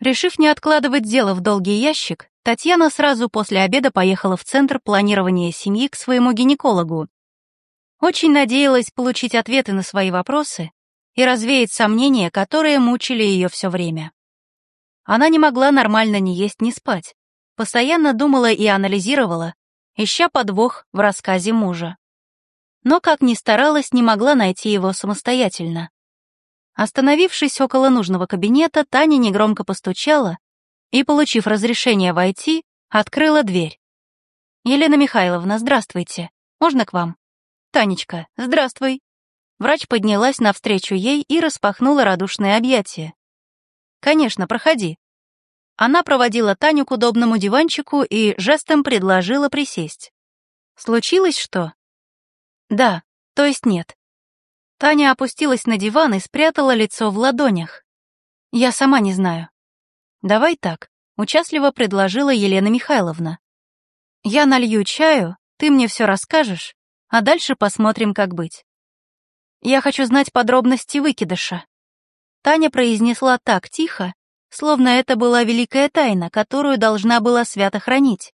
Решив не откладывать дело в долгий ящик, Татьяна сразу после обеда поехала в Центр планирования семьи к своему гинекологу. Очень надеялась получить ответы на свои вопросы и развеять сомнения, которые мучили ее все время. Она не могла нормально ни есть, ни спать, постоянно думала и анализировала, ища подвох в рассказе мужа. Но, как ни старалась, не могла найти его самостоятельно. Остановившись около нужного кабинета, Таня негромко постучала и, получив разрешение войти, открыла дверь. «Елена Михайловна, здравствуйте. Можно к вам?» «Танечка, здравствуй». Врач поднялась навстречу ей и распахнула радушное объятие. «Конечно, проходи». Она проводила Таню к удобному диванчику и жестом предложила присесть. «Случилось что?» «Да, то есть нет. Таня опустилась на диван и спрятала лицо в ладонях. «Я сама не знаю». «Давай так», — участливо предложила Елена Михайловна. «Я налью чаю, ты мне все расскажешь, а дальше посмотрим, как быть. Я хочу знать подробности выкидыша». Таня произнесла так тихо, словно это была великая тайна, которую должна была свято хранить.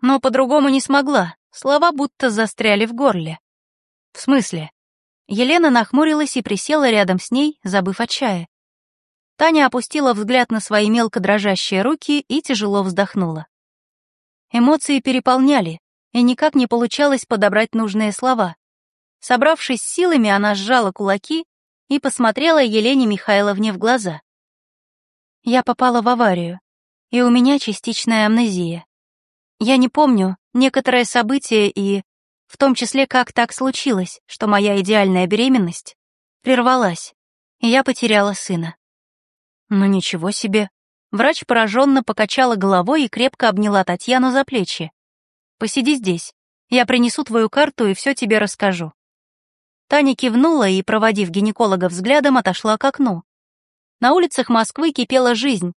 Но по-другому не смогла, слова будто застряли в горле. «В смысле?» Елена нахмурилась и присела рядом с ней, забыв о чае. Таня опустила взгляд на свои мелко дрожащие руки и тяжело вздохнула. Эмоции переполняли, и никак не получалось подобрать нужные слова. Собравшись силами, она сжала кулаки и посмотрела Елене Михайловне в глаза. «Я попала в аварию, и у меня частичная амнезия. Я не помню некоторые события и в том числе, как так случилось, что моя идеальная беременность прервалась, и я потеряла сына. Ну ничего себе. Врач пораженно покачала головой и крепко обняла Татьяну за плечи. «Посиди здесь. Я принесу твою карту и все тебе расскажу». Таня кивнула и, проводив гинеколога взглядом, отошла к окну. На улицах Москвы кипела жизнь.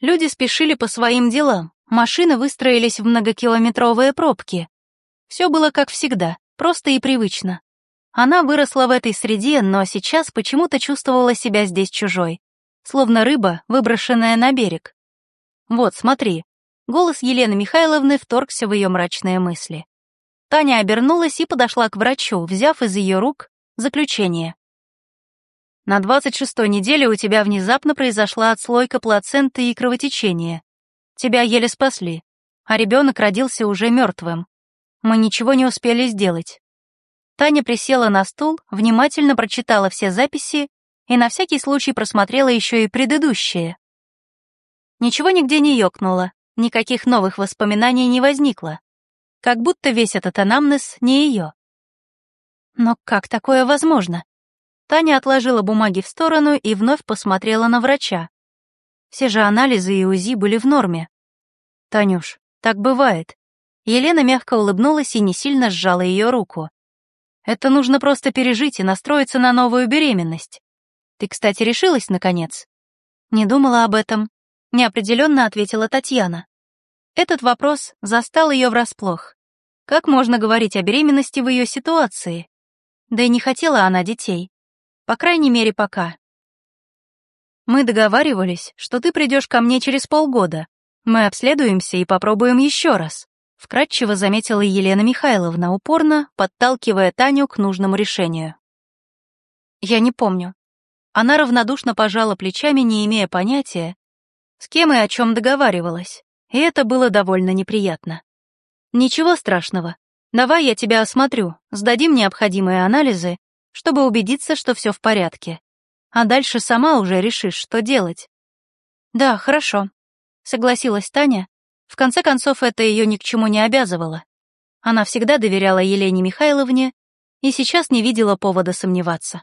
Люди спешили по своим делам, машины выстроились в многокилометровые пробки, все было как всегда, просто и привычно. Она выросла в этой среде, но сейчас почему-то чувствовала себя здесь чужой, словно рыба, выброшенная на берег. Вот, смотри. Голос Елены Михайловны вторгся в ее мрачные мысли. Таня обернулась и подошла к врачу, взяв из ее рук заключение. На 26-й неделе у тебя внезапно произошла отслойка плаценты и кровотечение. Тебя еле спасли, а ребенок родился уже мертвым мы ничего не успели сделать. Таня присела на стул, внимательно прочитала все записи и на всякий случай просмотрела еще и предыдущие. Ничего нигде не ёкнуло, никаких новых воспоминаний не возникло. Как будто весь этот анамнез не ее. Но как такое возможно? Таня отложила бумаги в сторону и вновь посмотрела на врача. Все же анализы и УЗИ были в норме. «Танюш, так бывает. Елена мягко улыбнулась и не сильно сжала ее руку. «Это нужно просто пережить и настроиться на новую беременность. Ты, кстати, решилась, наконец?» «Не думала об этом», — неопределенно ответила Татьяна. Этот вопрос застал ее врасплох. Как можно говорить о беременности в ее ситуации? Да и не хотела она детей. По крайней мере, пока. Мы договаривались, что ты придешь ко мне через полгода. Мы обследуемся и попробуем еще раз. Вкратчиво заметила Елена Михайловна, упорно подталкивая Таню к нужному решению. «Я не помню». Она равнодушно пожала плечами, не имея понятия, с кем и о чем договаривалась, и это было довольно неприятно. «Ничего страшного. Давай я тебя осмотрю, сдадим необходимые анализы, чтобы убедиться, что все в порядке. А дальше сама уже решишь, что делать». «Да, хорошо», — согласилась Таня, в конце концов, это ее ни к чему не обязывало. Она всегда доверяла Елене Михайловне и сейчас не видела повода сомневаться.